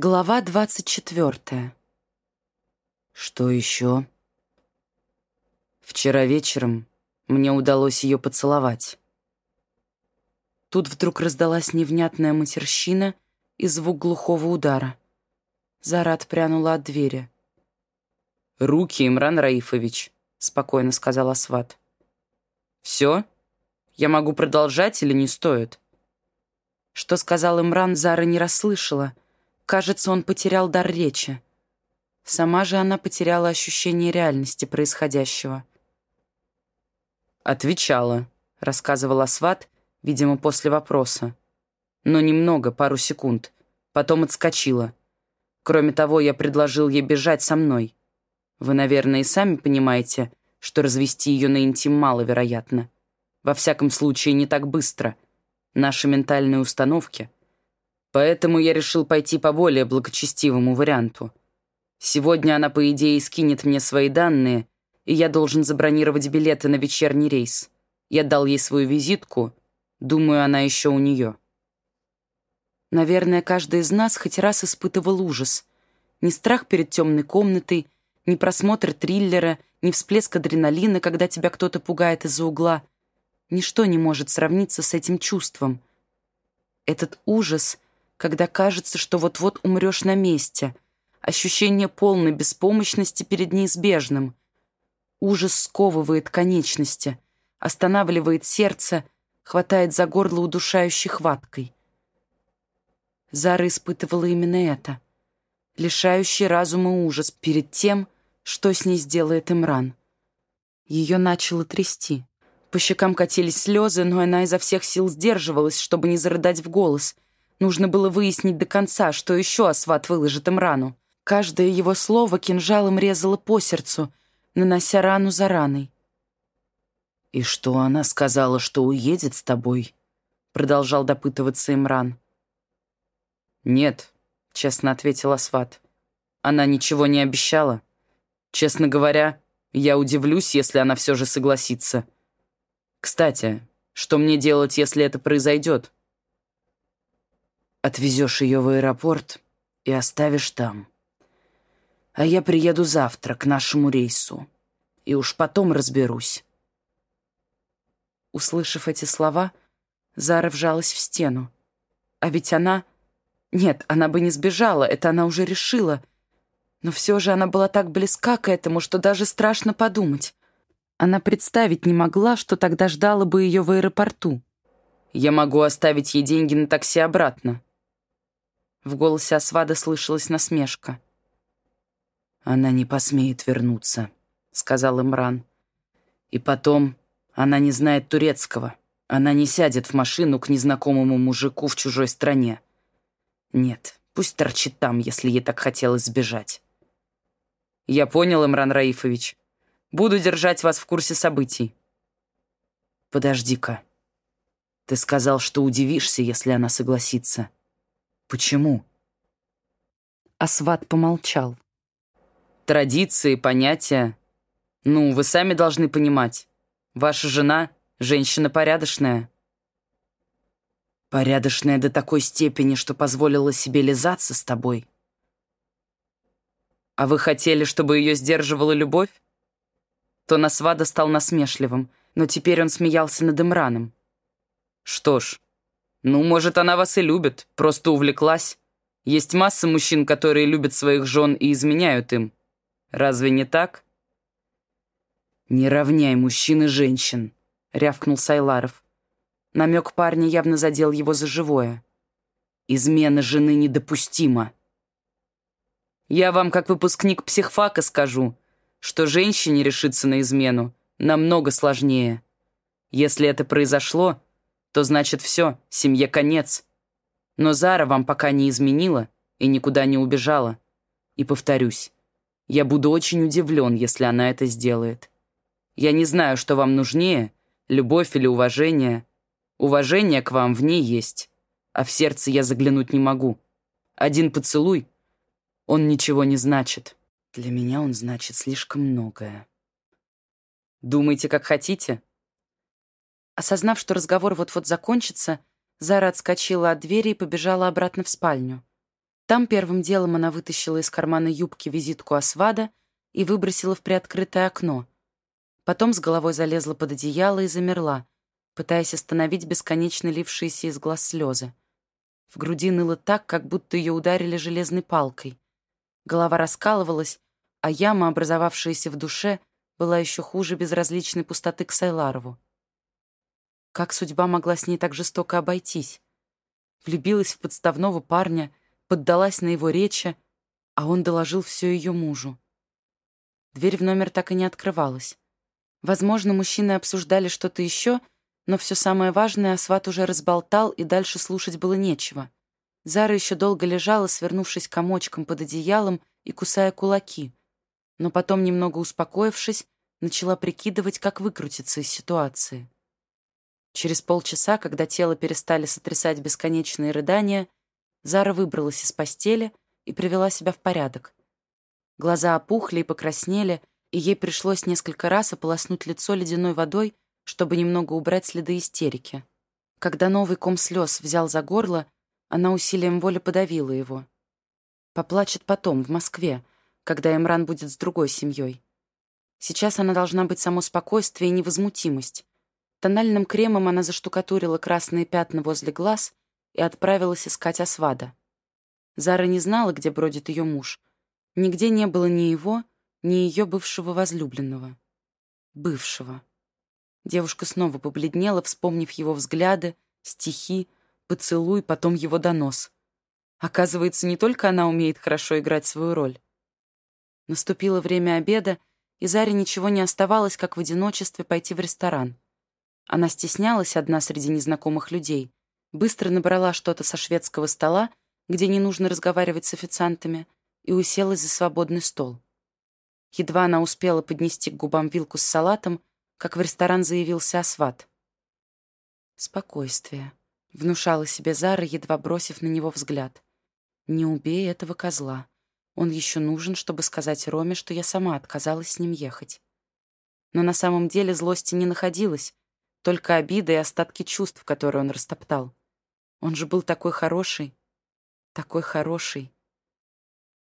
Глава двадцать четвертая. Что еще? Вчера вечером мне удалось ее поцеловать. Тут вдруг раздалась невнятная матерщина и звук глухого удара. Зара отпрянула от двери. «Руки, Имран Раифович», — спокойно сказал Асват. «Все? Я могу продолжать или не стоит?» Что сказал Имран, Зара не расслышала. Кажется, он потерял дар речи. Сама же она потеряла ощущение реальности происходящего. «Отвечала», — рассказывал Асват, видимо, после вопроса. «Но немного, пару секунд. Потом отскочила. Кроме того, я предложил ей бежать со мной. Вы, наверное, и сами понимаете, что развести ее на интим маловероятно. Во всяком случае, не так быстро. Наши ментальные установки. Поэтому я решил пойти по более благочестивому варианту. Сегодня она, по идее, скинет мне свои данные, и я должен забронировать билеты на вечерний рейс. Я дал ей свою визитку. Думаю, она еще у нее. Наверное, каждый из нас хоть раз испытывал ужас. Не страх перед темной комнатой, ни просмотр триллера, ни всплеск адреналина, когда тебя кто-то пугает из-за угла. Ничто не может сравниться с этим чувством. Этот ужас, когда кажется, что вот-вот умрешь на месте. Ощущение полной беспомощности перед неизбежным. Ужас сковывает конечности, останавливает сердце, хватает за горло удушающей хваткой. Зара испытывала именно это. Лишающий разума ужас перед тем, что с ней сделает Имран. Ее начало трясти. По щекам катились слезы, но она изо всех сил сдерживалась, чтобы не зарыдать в голос. Нужно было выяснить до конца, что еще Асват выложит Имрану. Каждое его слово кинжалом резало по сердцу, нанося рану за раной. «И что она сказала, что уедет с тобой?» Продолжал допытываться Имран. «Нет», — честно ответил Асват. «Она ничего не обещала». Честно говоря, я удивлюсь, если она все же согласится. Кстати, что мне делать, если это произойдет? Отвезешь ее в аэропорт и оставишь там. А я приеду завтра к нашему рейсу. И уж потом разберусь. Услышав эти слова, Зара вжалась в стену. А ведь она... Нет, она бы не сбежала, это она уже решила — но все же она была так близка к этому, что даже страшно подумать. Она представить не могла, что тогда ждала бы ее в аэропорту. «Я могу оставить ей деньги на такси обратно». В голосе Асвада слышалась насмешка. «Она не посмеет вернуться», — сказал Имран. «И потом, она не знает турецкого. Она не сядет в машину к незнакомому мужику в чужой стране. Нет, пусть торчит там, если ей так хотелось сбежать». «Я понял, Имран Раифович. Буду держать вас в курсе событий». «Подожди-ка. Ты сказал, что удивишься, если она согласится. Почему?» Асват помолчал. «Традиции, понятия. Ну, вы сами должны понимать. Ваша жена — женщина порядочная». «Порядочная до такой степени, что позволила себе лизаться с тобой?» «А вы хотели, чтобы ее сдерживала любовь?» То Насвада стал насмешливым, но теперь он смеялся над Имраном. «Что ж, ну, может, она вас и любит, просто увлеклась. Есть масса мужчин, которые любят своих жен и изменяют им. Разве не так?» «Не равняй мужчин и женщин», — рявкнул Сайларов. Намек парня явно задел его за живое. «Измена жены недопустима». Я вам, как выпускник психфака, скажу, что женщине решиться на измену намного сложнее. Если это произошло, то значит все, семье конец. Но Зара вам пока не изменила и никуда не убежала. И повторюсь, я буду очень удивлен, если она это сделает. Я не знаю, что вам нужнее, любовь или уважение. Уважение к вам в ней есть, а в сердце я заглянуть не могу. Один поцелуй — он ничего не значит. Для меня он значит слишком многое. Думайте, как хотите. Осознав, что разговор вот-вот закончится, Зара отскочила от двери и побежала обратно в спальню. Там первым делом она вытащила из кармана юбки визитку Асвада и выбросила в приоткрытое окно. Потом с головой залезла под одеяло и замерла, пытаясь остановить бесконечно лившиеся из глаз слезы. В груди ныло так, как будто ее ударили железной палкой. Голова раскалывалась, а яма, образовавшаяся в душе, была еще хуже безразличной пустоты к Сайларову. Как судьба могла с ней так жестоко обойтись? Влюбилась в подставного парня, поддалась на его речи, а он доложил все ее мужу. Дверь в номер так и не открывалась. Возможно, мужчины обсуждали что-то еще, но все самое важное Асват уже разболтал, и дальше слушать было нечего. Зара еще долго лежала, свернувшись комочком под одеялом и кусая кулаки, но потом, немного успокоившись, начала прикидывать, как выкрутиться из ситуации. Через полчаса, когда тело перестали сотрясать бесконечные рыдания, Зара выбралась из постели и привела себя в порядок. Глаза опухли и покраснели, и ей пришлось несколько раз ополоснуть лицо ледяной водой, чтобы немного убрать следы истерики. Когда новый ком слез взял за горло, она усилием воли подавила его. Поплачет потом, в Москве, когда Эмран будет с другой семьей. Сейчас она должна быть само спокойствие и невозмутимость. Тональным кремом она заштукатурила красные пятна возле глаз и отправилась искать Асвада. Зара не знала, где бродит ее муж. Нигде не было ни его, ни ее бывшего возлюбленного. Бывшего. Девушка снова побледнела, вспомнив его взгляды, стихи, поцелуй, потом его донос. Оказывается, не только она умеет хорошо играть свою роль. Наступило время обеда, и Заре ничего не оставалось, как в одиночестве пойти в ресторан. Она стеснялась одна среди незнакомых людей, быстро набрала что-то со шведского стола, где не нужно разговаривать с официантами, и уселась за свободный стол. Едва она успела поднести к губам вилку с салатом, как в ресторан заявился Асват. «Спокойствие», — внушала себе Зара, едва бросив на него взгляд. «Не убей этого козла. Он еще нужен, чтобы сказать Роме, что я сама отказалась с ним ехать». Но на самом деле злости не находилось, только обида и остатки чувств, которые он растоптал. Он же был такой хороший, такой хороший.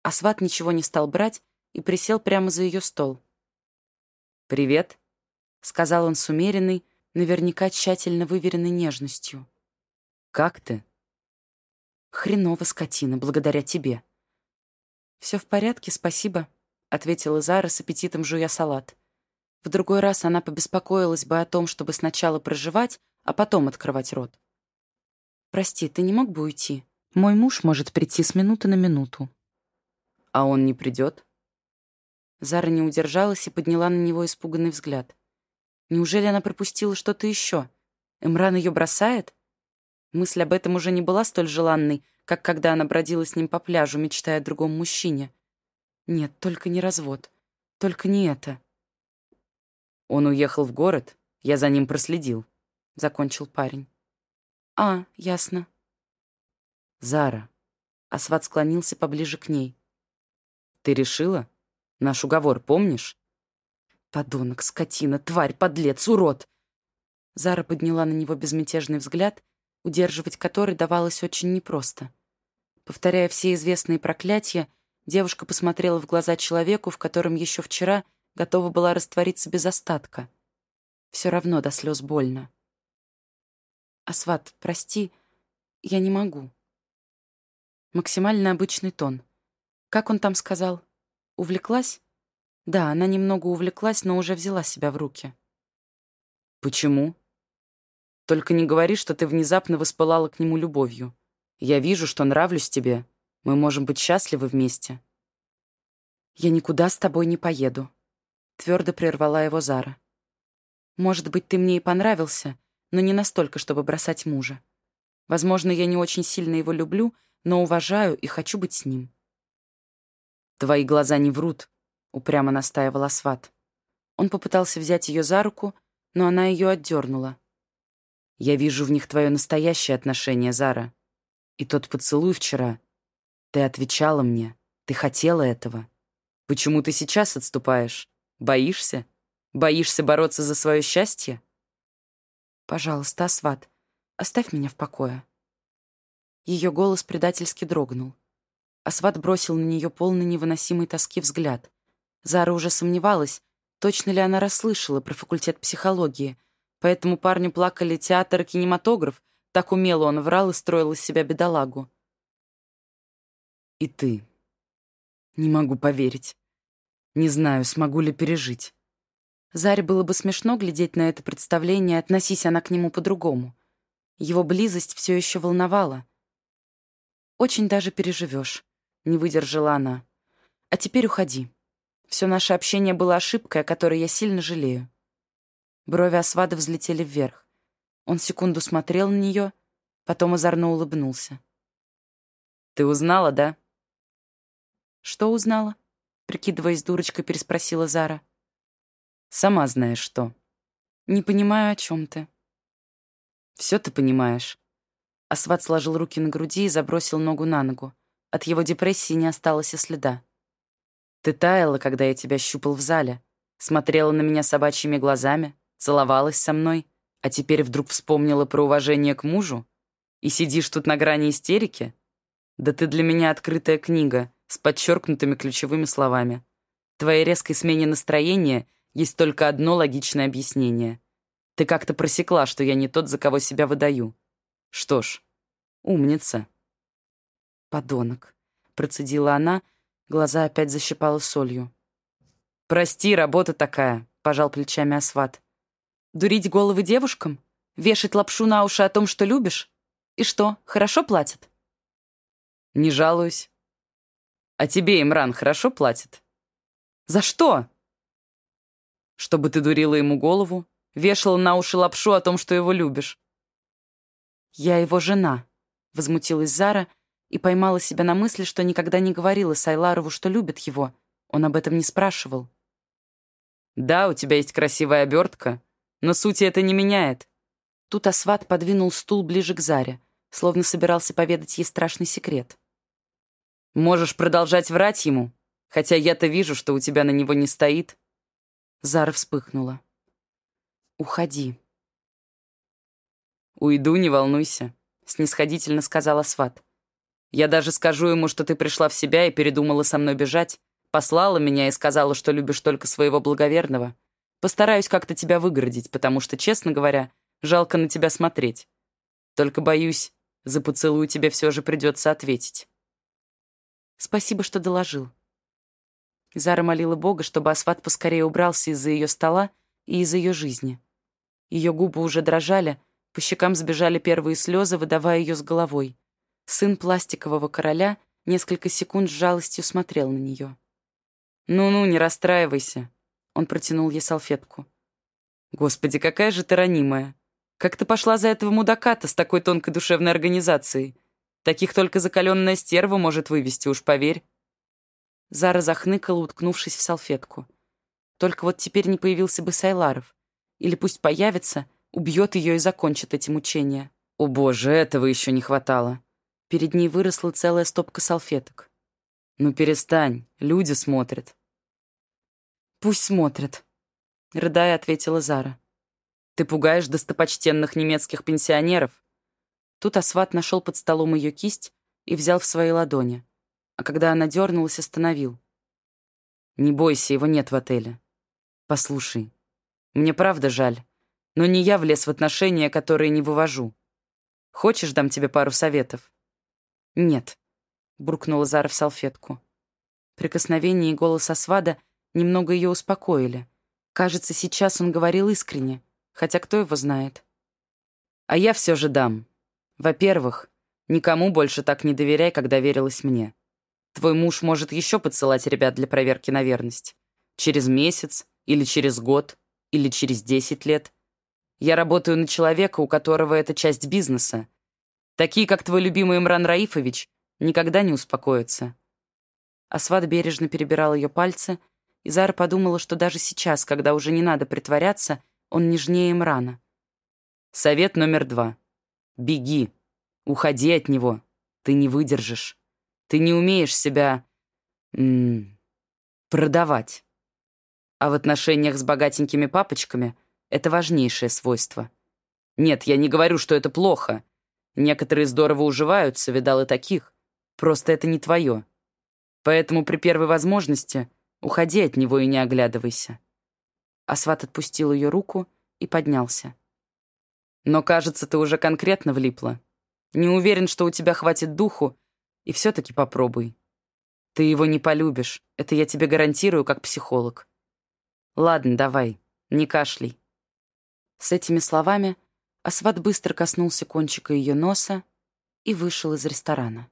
Асват ничего не стал брать и присел прямо за ее стол. «Привет», — сказал он с умеренной, наверняка тщательно выверенной нежностью. «Как ты?» «Хреново, скотина, благодаря тебе». «Все в порядке, спасибо», — ответила Зара с аппетитом жуя салат. В другой раз она побеспокоилась бы о том, чтобы сначала проживать, а потом открывать рот. «Прости, ты не мог бы уйти? Мой муж может прийти с минуты на минуту». «А он не придет?» Зара не удержалась и подняла на него испуганный взгляд. Неужели она пропустила что-то еще? Эмран ее бросает? Мысль об этом уже не была столь желанной, как когда она бродила с ним по пляжу, мечтая о другом мужчине. Нет, только не развод. Только не это. Он уехал в город, я за ним проследил. Закончил парень. «А, ясно». «Зара». Асват склонился поближе к ней. «Ты решила? Наш уговор помнишь?» «Подонок, скотина, тварь, подлец, урод!» Зара подняла на него безмятежный взгляд, удерживать который давалось очень непросто. Повторяя все известные проклятия, девушка посмотрела в глаза человеку, в котором еще вчера готова была раствориться без остатка. Все равно до слез больно. «Асват, прости, я не могу». Максимально обычный тон. Как он там сказал? Увлеклась? Да, она немного увлеклась, но уже взяла себя в руки. «Почему?» «Только не говори, что ты внезапно воспылала к нему любовью. Я вижу, что нравлюсь тебе. Мы можем быть счастливы вместе». «Я никуда с тобой не поеду», — твердо прервала его Зара. «Может быть, ты мне и понравился, но не настолько, чтобы бросать мужа. Возможно, я не очень сильно его люблю, но уважаю и хочу быть с ним. «Твои глаза не врут», — упрямо настаивал Асват. Он попытался взять ее за руку, но она ее отдернула. «Я вижу в них твое настоящее отношение, Зара. И тот поцелуй вчера. Ты отвечала мне. Ты хотела этого. Почему ты сейчас отступаешь? Боишься? Боишься бороться за свое счастье?» «Пожалуйста, Асват, оставь меня в покое». Ее голос предательски дрогнул. Асват бросил на нее полный невыносимой тоски взгляд. Зара уже сомневалась, точно ли она расслышала про факультет психологии, поэтому парню плакали театр и кинематограф, так умело он врал и строил из себя бедолагу. «И ты. Не могу поверить. Не знаю, смогу ли пережить». Заре было бы смешно глядеть на это представление, относись она к нему по-другому. Его близость все еще волновала. «Очень даже переживешь», — не выдержала она. «А теперь уходи. Все наше общение было ошибкой, о которой я сильно жалею». Брови Асвада взлетели вверх. Он секунду смотрел на нее, потом озорно улыбнулся. «Ты узнала, да?» «Что узнала?» — прикидываясь дурочкой, переспросила Зара. «Сама знаешь что». «Не понимаю, о чем ты». «Все ты понимаешь». Асват сложил руки на груди и забросил ногу на ногу. От его депрессии не осталось и следа. «Ты таяла, когда я тебя щупал в зале, смотрела на меня собачьими глазами, целовалась со мной, а теперь вдруг вспомнила про уважение к мужу? И сидишь тут на грани истерики? Да ты для меня открытая книга с подчеркнутыми ключевыми словами. Твоей резкой смене настроения есть только одно логичное объяснение. Ты как-то просекла, что я не тот, за кого себя выдаю. Что ж, умница. Подонок, процедила она, глаза опять защипала солью. «Прости, работа такая», — пожал плечами Асват. Дурить головы девушкам? Вешать лапшу на уши о том, что любишь? И что, хорошо платят? Не жалуюсь. А тебе, Имран, хорошо платят? За что? Чтобы ты дурила ему голову, вешала на уши лапшу о том, что его любишь. Я его жена, возмутилась Зара и поймала себя на мысли, что никогда не говорила Сайларову, что любит его. Он об этом не спрашивал. Да, у тебя есть красивая обертка, но сути это не меняет. Тут Асват подвинул стул ближе к Заре, словно собирался поведать ей страшный секрет. «Можешь продолжать врать ему, хотя я-то вижу, что у тебя на него не стоит». Зара вспыхнула. «Уходи». «Уйду, не волнуйся», — снисходительно сказал Асват. «Я даже скажу ему, что ты пришла в себя и передумала со мной бежать, послала меня и сказала, что любишь только своего благоверного. Постараюсь как-то тебя выгородить, потому что, честно говоря, жалко на тебя смотреть. Только, боюсь, за поцелуй тебе все же придется ответить. Спасибо, что доложил. Зара молила Бога, чтобы Асфат поскорее убрался из-за ее стола и из ее жизни. Ее губы уже дрожали, по щекам сбежали первые слезы, выдавая ее с головой. Сын пластикового короля несколько секунд с жалостью смотрел на нее. «Ну-ну, не расстраивайся. Он протянул ей салфетку. «Господи, какая же ты ранимая! Как ты пошла за этого мудака-то с такой тонкой душевной организацией? Таких только закаленная стерва может вывести, уж поверь». Зара захныкала, уткнувшись в салфетку. Только вот теперь не появился бы Сайларов. Или пусть появится, убьет ее и закончит эти мучения. О боже, этого еще не хватало. Перед ней выросла целая стопка салфеток. «Ну перестань, люди смотрят». «Пусть смотрят», — рыдая ответила Зара. «Ты пугаешь достопочтенных немецких пенсионеров». Тут Асват нашел под столом ее кисть и взял в свои ладони, а когда она дернулась, остановил. «Не бойся, его нет в отеле. Послушай, мне правда жаль, но не я влез в отношения, которые не вывожу. Хочешь, дам тебе пару советов?» «Нет», — буркнула Зара в салфетку. Прикосновение и голос Асвада — немного ее успокоили. Кажется, сейчас он говорил искренне, хотя кто его знает. А я все же дам. Во-первых, никому больше так не доверяй, как доверилась мне. Твой муж может еще подсылать ребят для проверки на верность. Через месяц, или через год, или через десять лет. Я работаю на человека, у которого это часть бизнеса. Такие, как твой любимый Имран Раифович, никогда не успокоятся. Асват бережно перебирал ее пальцы — и Зара подумала, что даже сейчас, когда уже не надо притворяться, он нежнее Имрана. Совет номер два. Беги. Уходи от него. Ты не выдержишь. Ты не умеешь себя... М -м, продавать. А в отношениях с богатенькими папочками это важнейшее свойство. Нет, я не говорю, что это плохо. Некоторые здорово уживаются, видал и таких. Просто это не твое. Поэтому при первой возможности уходи от него и не оглядывайся». Асват отпустил ее руку и поднялся. «Но, кажется, ты уже конкретно влипла. Не уверен, что у тебя хватит духу, и все-таки попробуй. Ты его не полюбишь, это я тебе гарантирую как психолог. Ладно, давай, не кашляй». С этими словами Асват быстро коснулся кончика ее носа и вышел из ресторана.